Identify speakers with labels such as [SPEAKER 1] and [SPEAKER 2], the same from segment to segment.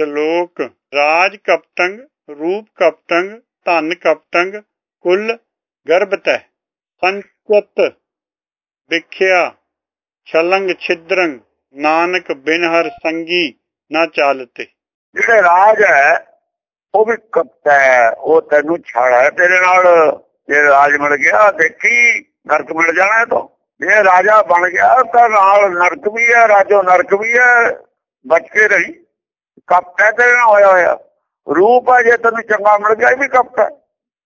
[SPEAKER 1] ਸ਼ਲੋਕ, ਰਾਜ ਕਪਤੰਗ ਰੂਪ ਕਪਟੰਗ, ਧਨ ਕਪਤੰਗ ਕੁਲ ਗਰਭਤੈ ਸੰਚਤ ਵਿਖਿਆ, ਛਲੰਗ ਛਿਦਰੰਗ, ਨਾਨਕ ਬਿਨ ਹਰ ਸੰਗੀ ਨਾ ਚਾਲਤੇ।
[SPEAKER 2] ਜਿਹੜੇ ਰਾਜ ਹੈ, ਉਹ ਵੀ ਕਪਟਾ ਹੈ, ਉਹ ਤੈਨੂੰ ਛਾੜਾ ਤੇਰੇ ਨਾਲ ਜੇ ਰਾਜ ਮਿਲ ਗਿਆ, ਦੇਖੀ ਨਰਕ ਮਿਲ ਜਾਣਾ ਤੋਂ। ਜੇ ਰਾਜਾ ਬਣ ਗਿਆ, ਤਾਂ ਨਾਲ ਨਰਕ ਵੀ ਹੈ, ਰਾਜੋ ਨਰਕ ਵੀ ਹੈ, ਬਚ ਕੇ ਰਹੀ। ਕਪਟਾ ਤੇਰੇ ਨਾਲ ਹੋਇਆ ਹੋਇਆ। ਰੂਪ ਹੈ ਜੇ ਤੈਨੂੰ ਚੰਗਾ ਮਿਲ ਗਿਆ, ਇਹ ਵੀ ਕਪਟਾ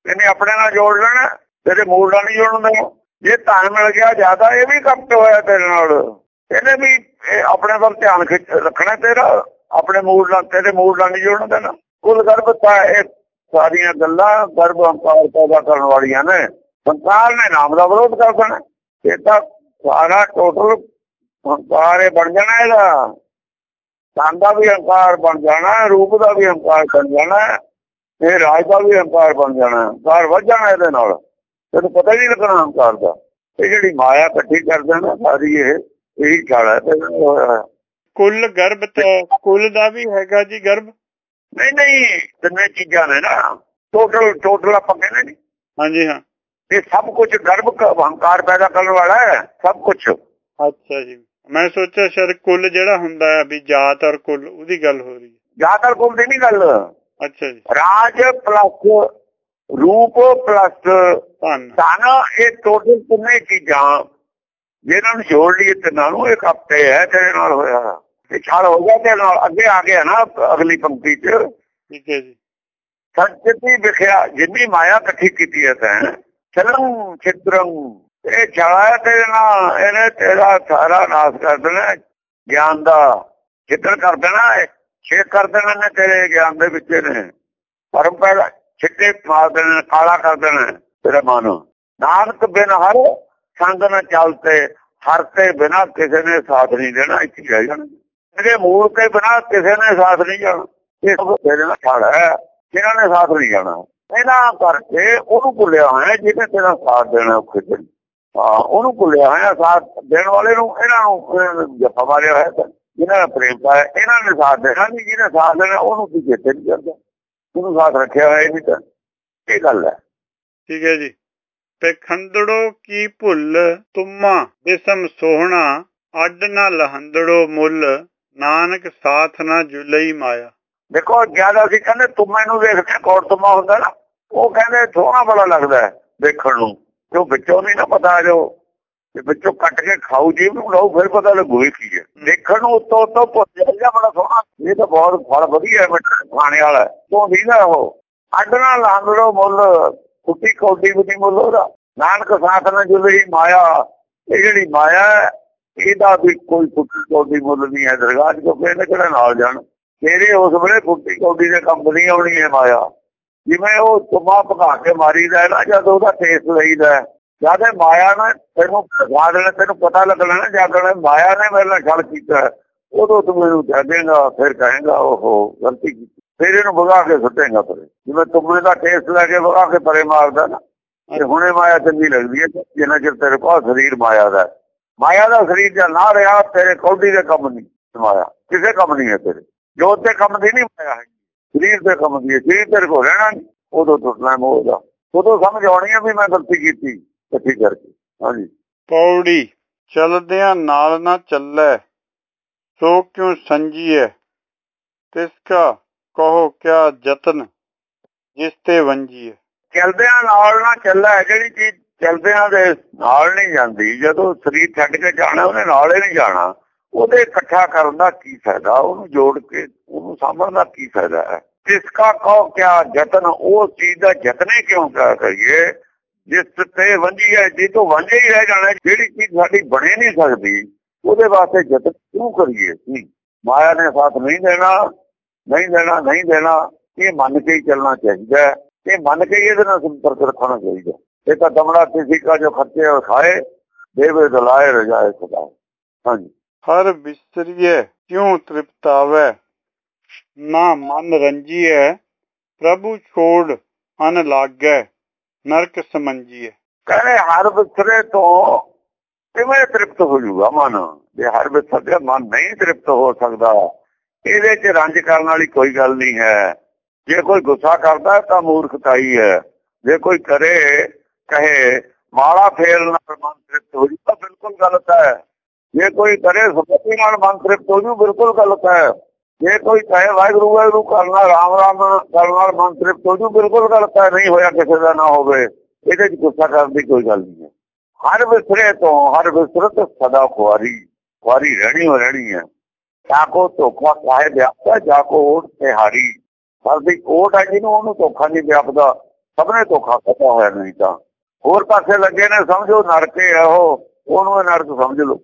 [SPEAKER 2] ਇਹਨੇ ਆਪਣੇ ਨਾਲ ਜੋੜ ਲੈਣਾ, ਤੇਰੇ ਮੂਲ ਨਾਲ ਨਹੀਂ ਜੋੜਨ। ਜੇ ਧਨ ਮਿਲ ਗਿਆ ਜ਼ਿਆਦਾ, ਇਹ ਵੀ ਕਪਟ ਹੋਇਆ ਤੇਰੇ ਨਾਲ। ਇਹਨੇ ਵੀ ਆਪਣੇ ਵੱਲ ਧਿਆਨ ਰੱਖਣਾ ਤੇਰਾ। ਆਪਣੇ ਮੂਲ ਨਾਲ, ਤੇਰੇ ਮੂਲ ਨਾਲ ਨਹੀਂ ਜੋੜਨ ਦੇਣਾ। ਕੁੱਲ ਗਰਭਤਾ ਇਹ ਸਾਰੀਆਂ ਗੱਲਾਂ ਗਰਭ ਹੰਕਾਰ ਪੈਦਾ ਕਰਨ ਵਾਲੀਆਂ ਨੇ। ਸੰਸਾਰ ਨੇ ਨਾਮ ਦਾ ਵਿਰੋਧ ਕਰ ਦੇਣਾ। ਇਹ ਤਾਂ ਸਾਰਾ ਟੋਟਲ ਹੰਕਾਰ ਬਣ ਜਾਣਾ ਇਹਦਾ। ਧਨ ਦਾ ਵੀ ਹੰਕਾਰ ਬਣ ਜਾਣਾ ਰੂਪ ਦਾ ਵੀ ਹੰਕਾਰ ਬਣ ਜਾਣਾ ਇਹ ਰਾਜ ਦਾ ਵੀ ਹੰਕਾਰ ਬਣ ਜਾਣਾ ਹੰਕਾਰ ਵੱਧ ਜਾਣਾ ਇਹਦੇ ਨਾਲ। ਤੈਨੂੰ ਪਤਾ ਨਹੀਂ ਲੱਗਣਾ ਹੰਕਾਰ ਦਾ। ਇਹ ਜਿਹੜੀ ਮਾਇਆ ਇਕੱਠੀ ਕਰ ਦੇਣਾ ਸਾਰੀ ਇਹ ਇਹੀ ਹੋਇਆ
[SPEAKER 1] ਕੁੱਲ ਗਰਭ ਤੇ ਕੁੱਲ ਦਾ ਵੀ ਹੈਗਾ ਜੀ ਗਰਭ?
[SPEAKER 2] ਨਹੀਂ ਨਹੀਂ ਤਿੰਨੇ ਚੀਜ਼ਾਂ ਨੇ ਨਾ। ਟੋਟਲ ਟੋਟਲ ਆਪਾਂ ਕਹਿੰਦੇ ਨਹੀਂ।
[SPEAKER 1] ਹਾਂਜੀ ਹਾਂ।
[SPEAKER 2] ਇਹ ਸਭ ਕੁਝ ਗਰਭ ਹੰਕਾਰ ਪੈਦਾ ਕਰਨ ਵਾਲਾ ਹੈ ਸਭ ਕੁਝ।
[SPEAKER 1] ਅੱਛਾ ਜੀ। ਮੈਂ ਸੋਚਿਆ ਸ਼ਰ ਕੁੱਲ ਜਿਹੜਾ ਹੁੰਦਾ ਹੈ ਵੀ ਜਾਤ ਔਰ ਕੁੱਲ ਉਹਦੀ ਗੱਲ ਹੋ ਰਹੀ ਹੈ।
[SPEAKER 2] ਜ਼ਿਆਦਾਤਰ ਕੁੱਲ ਦੀ ਨਹੀਂ ਗੱਲ।
[SPEAKER 1] ਅੱਛਾ ਜੀ।
[SPEAKER 2] ਰਾਜ ਪਲੱਸ ਰੂਪ ਪਲੱਸ
[SPEAKER 1] ਧਨ।
[SPEAKER 2] ਧਨ ਇਹ ਟੋਟਲ ਤਿੰਨੇ ਚੀਜ਼ਾਂ ਜਿਹਨਾਂ ਨੂੰ ਜੋੜ ਲਈਏ ਤੇ ਨਾਲੋਂ ਇੱਕ ਹਫ਼ਤੇ ਹੈ ਤੇਰੇ ਨਾਲ ਹੋਇਆ। ਛਾਲ ਹੋ ਗਿਆ ਤੇ ਨਾਲ। ਅੱਗੇ ਆ ਗਿਆ ਨਾ ਅਗਲੀ ਪੰਕਤੀ 'ਚ।
[SPEAKER 1] ਠੀਕ ਹੈ ਜੀ।
[SPEAKER 2] ਸੰਚਤੀ ਵਿਖਿਆ ਜਿੰਨੀ ਮਾਇਆ ਇਕੱਠੀ ਕੀਤੀ ਹੈ ਤੈਂ ਚਲੰ ਚਿਤਰੰ ਇਹ ਛਾਇਆ ਤੇਰੇ ਨਾਲ, ਇਹਨੇ ਤੇਰਾ ਸਾਰਾ ਨਾਸ ਕਰ ਦੇਣਾ ਗਿਆਨ ਦਾ। ਚਿੱਤਰ ਕਰ ਦੇਣਾ ਛੇਕ ਕਰ ਦੇਣਾ ਨੇ ਤੇਰੇ ਗਿਆਨ ਦੇ ਵਿੱਚ ਨੇ ਪਰਮ ਪਹਿਲਾ ਛਿੱਟੇ ਮਾਰ ਦੇਣਾ ਕਾਲਾ ਕਰ ਦੇਣਾ ਤੇਰਾ ਮਨ ਨਾਨਕ ਬਿਨ ਹਰ ਸੰਗ ਨਾ ਚੱਲਤੇ, ਹਰ ਤੇ ਬਿਨਾ ਕਿਸੇ ਨੇ ਸਾਥ ਨਹੀਂ ਦੇਣਾ, ਇੱਥੇ ਰਹਿ ਜਾਣਾ। ਇਹਦੇ ਮੂਲ ਤੇ ਬਿਨਾ ਕਿਸੇ ਨੇ ਸਾਥ ਨਹੀਂ ਜਾਣਾ। ਇਹ ਸਭ ਤੇਰੇ ਨਾਲ ਛੜ ਹੈ ਇਹਨਾਂ ਨੇ ਸਾਥ ਨਹੀਂ ਜਾਣਾ। ਇਹਨਾਂ ਕਰਕੇ ਉਹਨੂੰ ਭੁੱਲਿਆ ਹੋਇਆ ਜਿਹਨੇ ਤੇਰਾ ਸਾਥ ਦੇਣਾ ਔਖੇ ਦਿਨ ਉਹਨੂੰ ਭੁੱਲਿਆ ਹੋਇਆ ਸਾਥ ਦੇਣ ਵਾਲੇ ਨੂੰ ਇਹਨਾਂ ਨੂੰ ਜਫਾ ਮਾਰਿਆ ਹੋਇਆ ਜਿਹਨਾਂ ਦਾ ਪ੍ਰੇਮ ਪਾਇਆ ਇਹਨਾਂ ਨੇ ਸਾਥ ਦੇਣਾ ਨਹੀਂ ਜਿਹਨੇ ਸਾਥ ਦੇਣਾ ਉਹਨੂੰ ਕੀ ਚੇਤੇ ਨਹੀਂ ਕਰਦਾ ਉਹਨੂੰ ਸਾਥ ਰੱਖਿਆ ਹੋਇਆ ਨਹੀਂ ਤਾਂ ਇਹ ਗੱਲ ਹੈ।
[SPEAKER 1] ਠੀਕ ਹੈ ਜੀ। ਤੇ ਖੰਦੜੋ ਕੀ ਭੁੱਲ ਤੁਮਾ ਬਿਸਮ ਸੋਹਣਾ ਅੱਡ ਨਾ ਲਹੰਦੜੋ ਮੁੱਲ ਨਾਨਕ ਸਾਥ ਨਾ ਜੁਲਈ ਮਾਇਆ।
[SPEAKER 2] ਦੇਖੋ ਜ਼ਿਆਦਾ ਅਸੀਂ ਕਹਿੰਦੇ ਤੁਮੇ ਨੂੰ ਦੇਖਦੇ ਕੋੜ ਤੁਮਾ ਹੁੰਦਾ ਨਾ ਉਹ ਕਹਿੰਦੇ ਸੋਹਣਾ ਬੜਾ ਲੱਗਦਾ ਦੇਖਣ ਨੂੰ। ਜੋ ਵਿੱਚੋਂ ਨਹੀਂ ਨਾ ਪਤਾ ਜੋ ਤੇ ਵਿੱਚੋਂ ਕੱਟ ਕੇ ਖਾਊ ਜੀ ਨੂੰ ਲਾਉ ਫਿਰ ਪਤਾ ਲੱਗੂ ਕੀ ਹੈ। ਦੇਖਣ ਨੂੰ ਉੱਤੋਂ ਉੱਤੋਂ ਜਾਂਦਾ ਬੜਾ ਸੋਹਣਾ ਇਹ ਤਾਂ ਬਹੁਤ ਫਲ ਵਧੀਆ ਹੈ ਖਾਣੇ ਵਾਲਾ ਤੋਂ ਵੀ ਨਾ ਉਹ? ਅੱਡ ਨਾਲ ਲਾਂਦੜੋ ਮੁੱਲ ਕੁੱਟੀ ਕੌਡੀ ਬੁੱਧੀ ਮੁੱਲ ਉਹਦਾ। ਨਾਨਕ ਸਾਥ ਨਾਲ ਜੁੜੀ ਮਾਇਆ ਇਹ ਜਿਹੜੀ ਮਾਇਆ ਇਹਦਾ ਵੀ ਕੋਈ ਕੁੱਟੀ ਕੌਡੀ ਮੁੱਲ ਨਹੀਂ ਹੈ। ਦਰਗਾਹ ਜੋ ਕਹਿੰਦੇ ਕਿਹੜਾ ਨਾਲ ਜਾਣ? ਤੇਰੇ ਉਸ ਵੇਲੇ ਕੁੱਟੀ ਕੌਡੀ ਦੇ ਕੰਮ ਨਹੀਂ ਆਉਣੀ ਹੈ ਮਾਇਆ। ਜਿਵੇਂ ਉਹ ਤੁਮਾ ਭਗਾ ਕੇ ਮਾਰੀਦਾ ਨਾ ਜਦ ਉਹਦਾ ਟੇਸਟ ਲਈਦਾ ਜਦ ਮਾਇਆ ਨੇ ਤੈਨੂੰ ਭਗਾ ਦੇਣਾ ਤੈਨੂੰ ਪਤਾ ਲੱਗਣਾ ਨਾ ਜਦ ਮਾਇਆ ਨੇ ਮੇਰੇ ਨਾਲ ਗੱਲ ਕੀਤਾ ਉਦੋਂ ਤੂੰ ਮੈਨੂੰ ਜਾਗੇਗਾ ਫਿਰ ਕਹੇਗਾ ਓਹੋ ਗਲਤੀ ਕੀਤੀ। ਫਿਰ ਇਹਨੂੰ ਭਗਾ ਕੇ ਸੁੱਟੇਗਾ ਪਰੇ ਜਿਵੇਂ ਤੁਮੇ ਦਾ ਟੇਸਟ ਲੈ ਕੇ ਭਗਾ ਕੇ ਪਰੇ ਮਾਰਦਾ ਨਾ ਤੇ ਹੁਣੇ ਮਾਇਆ ਚੰਗੀ ਲੱਗਦੀ ਹੈ ਜਿੰਨਾ ਚਿਰ ਤੇਰੇ ਕੋਲ ਸਰੀਰ ਮਾਇਆ ਦਾ ਮਾਇਆ ਦਾ ਸਰੀਰ ਜੇ ਨਾ ਰਿਹਾ ਤੇਰੇ ਕੌਡੀ ਦੇ ਕੰਮ ਨਹੀਂ ਮਾਇਆ। ਕਿਸੇ ਕੰਮ ਨਹੀਂ ਹੈ ਤੇਰੇ। ਜੋਤ ਦੇ ਕੰਮ ਦੀ ਨਹੀਂ ਮਾਇਆ ਹੈ ਸਰੀਰ ਦੇ ਕੰਮ ਦੀ ਸਰੀਰ ਤੇਰੇ ਕੋਲ ਰਹਿਣਾ ਉਦੋਂ ਟੁੱਟਣਾ ਮੋਹ ਦਾ। ਉਦੋਂ ਸਮਝ ਆਉਣੀ ਹੈ ਵੀ ਮੈਂ ਗਲਤੀ ਕੀਤੀ ਇਕੱਠੀ ਕਰਕੇ। ਹਾਂਜੀ।
[SPEAKER 1] ਪੌੜੀ ਚਲਦਿਆਂ ਨਾਲ ਨਾ ਚੱਲੈ। ਸੋ ਕਿਉ ਸੰਜੀਐ ਤਿਸ ਕਾ ਕਹੋ ਕਿਆ ਜਤਨ ਜਿਸ ਤੇ ਵੰਜੀਐ
[SPEAKER 2] ਚਲਦਿਆਂ ਨਾਲ ਨਾ ਚੱਲੈ। ਜਿਹੜੀ ਚੀਜ਼ ਚਲਦਿਆਂ ਦੇ ਨਾਲ ਨਹੀਂ ਜਾਂਦੀ। ਜਦੋਂ ਸਰੀਰ ਛੱਡ ਕੇ ਜਾਣਾ ਉਹਨੇ ਨਾਲ ਹੀ ਨਹੀਂ ਜਾਣਾ। ਉਹਦੇ ਇਕੱਠਾ ਕਰਨ ਦਾ ਕੀ ਫਾਇਦਾ? ਉਹਨੂੰ ਜੋੜ ਕੇ ਉਹਨੂੰ ਸਾਂਭਣ ਦਾ ਕੀ ਫਾਇਦਾ ਹੈ? ਇਸ ਕਾ ਕਹੋ ਕਿਆ ਯਤਨ ਉਹ ਚੀਜ਼ ਦਾ ਯਤਨੇ ਕਿਉਂ ਕਰੀਏ? ਜਿਸ ਤੇ ਵੰਜੀ ਹੈ ਜੇ ਤੋਂ ਵਾਂਝੇ ਹੀ ਰਹਿ ਜਾਣਾ ਜਿਹੜੀ ਚੀਜ਼ ਸਾਡੀ ਬਣੇ ਨਹੀਂ ਸਕਦੀ, ਉਹਦੇ ਵਾਸਤੇ ਯਤਨ ਕਿਉਂ ਕਰੀਏ ਨਹੀਂ ਮਾਇਆ ਨੇ ਸਾਥ ਨਹੀਂ ਦੇਣਾ ਨਹੀਂ ਦੇਣਾ ਨਹੀਂ ਦੇਣਾ, ਇਹ ਮੰਨ ਕੇ ਹੀ ਚੱਲਣਾ ਚਾਹੀਦਾ ਇਹ ਮੰਨ ਕੇ ਹੀ ਇਹਦੇ ਨਾਲ ਸੰਪਰਕ ਰੱਖਣਾ ਚਾਹੀਦਾ ਇਹ ਤਾਂ ਦਮੜਾ ਕਿਸੇ ਕਾ ਜੋ ਖਰਚੇ ਖਾਏ, ਦੇਵੇ ਦਲਾਏ ਰਜਾਏ ਖੁਦਾ ਹਾਂਜੀ।
[SPEAKER 1] ਹਰ ਵਿਸਰੀਏ ਕਿਉਂ ਤ੍ਰਿਪਤਾਵੇ? ਨਾ ਮਨ ਰੰਜੀਏ ਪ੍ਰਭੂ ਛੋੜ ਅਨ ਲਾਗੈ, ਨਰਕ ਸਮੰਜੀਏ
[SPEAKER 2] ਕਹਿੰਦੇ ਹਰ ਵਿਸਰੇ ਤੋਂ ਕਿਵੇਂ ਤ੍ਰਿਪਤ ਹੋ ਜੂਗਾ ਮਨ? ਜੇ ਹਰ ਵਿਸਰੇ ਮਨ ਨਹੀਂ ਤ੍ਰਿਪਤ ਹੋ ਸਕਦਾ, ਇਹਦੇ 'ਚ ਰੰਜ ਕਰਨ ਵਾਲੀ ਕੋਈ ਗੱਲ ਨਹੀਂ ਹੈ। ਜੇ ਕੋਈ ਗੁੱਸਾ ਕਰਦਾ ਤਾਂ ਮੂਰਖਤਾਈ ਹੈ। ਜੇ ਕੋਈ ਕਰੇ, ਕਹੇ, ਮਾਲਾ ਫੇਰ ਨਾਲ ਮਨ ਤ੍ਰਿਪਤ ਹੋ ਜੀ ਤਾਂ ਬਿਲਕੁਲ ਗਲਤ ਹੈ। ਜੇ ਕੋਈ ਕਰੇ ਸੁਪਤੀ ਨਾਲ ਮਨ ਤ੍ਰਿਪਤ ਹੋ ਜੂ, ਬਿਲਕੁਲ ਗਲਤ ਹੈ। ਜੇ ਕੋਈ ਕਹੇ ਵਾਹਿਗੁਰੂ ਵਾਹਿਗੁਰੂ ਕਰਨਾ ਰਾਮ ਰਾਮ ਕਰਨ ਨਾਲ ਮਨ ਤ੍ਰਿਪਤ ਹੋ ਜੂ, ਬਿਲਕੁਲ ਗਲਤ ਹੈ ਨਹੀਂ ਹੋਇਆ ਕਿਸੇ ਦਾ ਨਾ ਹੋਵੇ। ਇਹਦੇ 'ਚ ਗੁੱਸਾ ਕਰਨ ਦੀ ਕੋਈ ਗੱਲ ਨਹੀਂ ਹੈ। ਹਰ ਵਿਸਰੇ ਤੋਂ, ਹਰ ਵਿਸਰਤ ਸਦਾ ਖੁਆਰੀ ਖੁਆਰੀ ਰਹਿਣੀ ਹੋ ਰਹਿਣੀ ਹੈ। ਜਾਕੋ ਧੋਖਾ ਕਾਹੇ ਵਿਆਪਦਾ ਜਾਕੋ ਓਟ ਤੇ ਹਾਰੀ। ਸਰਦੀ ਓਟ ਹੈ ਜਿਹਨੂੰ, ਉਹਨੂੰ ਧੋਖਾ ਨਹੀਂ ਵਿਆਪਦਾ। ਸਭ ਨੇ ਧੋਖਾ ਕੀਤਾ ਹੋਇਆ ਨਹੀਂ ਤਾਂ। ਹੋਰ ਪਾਸੇ ਲੱਗੇ ਨੇ, ਸਮਝੋ ਨਰਕੇ ਆ ਉਹ। ਉਹਨੂੰ ਨਰਕ ਸਮਝ ਲਓ।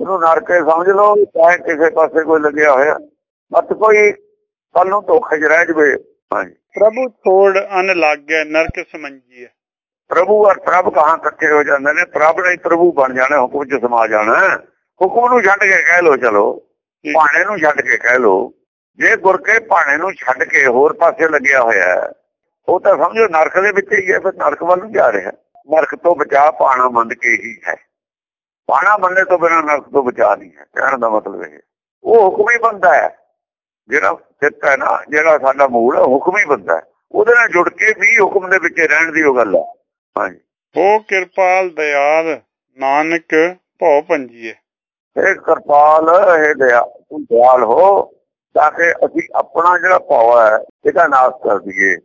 [SPEAKER 2] ਉਹਨੂੰ ਨਰਕੇ ਸਮਝ ਲਓ, ਚਾਹੇ ਕਿਸੇ ਪਾਸੇ ਕੋਈ ਲੱਗਿਆ ਹੋਇਆ। ਮਤ ਕੋਈ ਕੱਲ ਨੂੰ ਧੋਖੇ 'ਚ ਰਹਿ ਜਵੇ। ਹਾਂਜੀ।
[SPEAKER 1] ਪ੍ਰਭੂ ਛੋੜ ਅਨ ਲੱਗ ਨਰਕ ਸਮਝੀਏ
[SPEAKER 2] ਪ੍ਰਭੂ ਔਰ ਪ੍ਰਭ ਕਹਾਂ ਇਕੱਠੇ ਹੋ ਜਾਂਦੇ ਨੇ? ਪ੍ਰਭ ਨੇ ਪ੍ਰਭੂ ਬਣ ਜਾਣਾ ਹੁਕਮ 'ਚ ਸਮਾ ਜਾਣਾ। ਹੁਕਮ ਨੂੰ ਛੱਡ ਕੇ ਕਹਿ ਲੋ ਚਲੋ। ਭਾਣੇ ਨੂੰ ਛੱਡ ਕੇ ਕਹਿ ਲੋ ਜੇ ਗੁਰ ਕੇ ਭਾਣੇ ਨੂੰ ਛੱਡ ਕੇ ਹੋਰ ਪਾਸੇ ਲੱਗਿਆ ਹੋਇਆ ਉਹ ਤਾਂ ਸਮਝੋ ਨਰਕ ਦੇ ਵਿੱਚ ਹੀ ਹੈ ਫਿਰ ਨਰਕ ਵੱਲ ਨੂੰ ਜਾ ਰਿਹਾ ਨਰਕ ਤੋਂ ਬਚਾ ਪਾਣਾ ਮੰਨ ਕੇ ਹੀ ਹੈ। ਪਾਣਾ ਮੰਨੇ ਤੋਂ ਬਿਨਾਂ ਨਰਕ ਤੋਂ ਬਚਾ ਨਹੀਂ ਹੈ ਕਹਿਣ ਦਾ ਮਤਲਬ ਇਹ ਉਹ ਹੁਕਮ ਹੀ ਬੰਦਾ ਹੈ। ਜਿਹੜਾ ਚਿੱਤ ਹੈ ਨਾ ਜਿਹੜਾ ਸਾਡਾ ਮੂਲ ਹੈ ਹੁਕਮ ਹੀ। ਬੰਦਾ ਉਹਦੇ ਨਾਲ ਜੁੜ ਕੇ ਵੀ ਹੁਕਮ ਦੇ ਵਿੱਚ ਰਹਿਣ ਦੀ ਉਹ ਗੱਲ ਹੈ। ਹਾਂਜੀ।
[SPEAKER 1] ਹੋ ਕਿਰਪਾਲ ਦਇਆਲ ਨਾਨਕ ਭਉ ਪੰਜੀਏ।
[SPEAKER 2] ਇਹ ਕਿਰਪਾਲ ਇਹ ਦਇਆ ਤੂੰ ਦਿਆਲ ਹੋ ਤਾਂ ਕਿ ਅਸੀਂ ਆਪਣਾ ਜਿਹੜਾ ਭਾਵ ਹੈ ਇਹਦਾ ਨਾਸ਼ ਕਰ ਦਈਏ।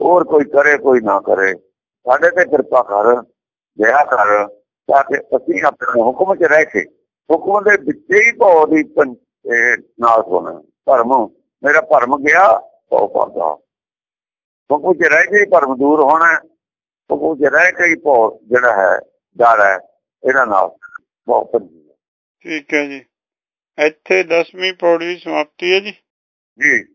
[SPEAKER 2] ਹੋਰ ਕੋਈ ਕਰੇ ਕੋਈ ਨਾ ਕਰੇ। ਸਾਡੇ ਤੇ ਕਿਰਪਾ ਕਰ ਦਇਆ ਕਰ ਤਾਂ ਕਿ ਅਸੀਂ ਆਪਣੇ ਹੁਕਮ 'ਚ ਰਹਿ ਕੇ ਹੁਕਮ ਦੇ ਵਿੱਚ ਹੀ ਭਾਵ ਦੀ ਨਾਸ਼ ਹੋਣਾ। ਧਰਮ ਮੇਰਾ ਭਰਮ ਗਿਆ ਭਾਵ ਪਰਦਾ ਹੁਕਮ 'ਚ ਰਹਿ ਕੇ ਭਰਮ ਦੂਰ ਹੋਣਾ ਹੁਕਮ 'ਚ ਰਹਿ ਕੇ ਭਾਵ ਜਿਹੜਾ ਹੈ ਡਰ ਹੈ ਇਹਦਾ ਨਾਸ਼ ਭਾਵ ਪੰਜੀ
[SPEAKER 1] ਠੀਕ ਹੈ ਜੀ। ਇੱਥੇ 10ਵੀਂ ਪੌੜੀ ਸਮਾਪਤੀ ਹੈ ਜੀ?
[SPEAKER 2] ਜੀ।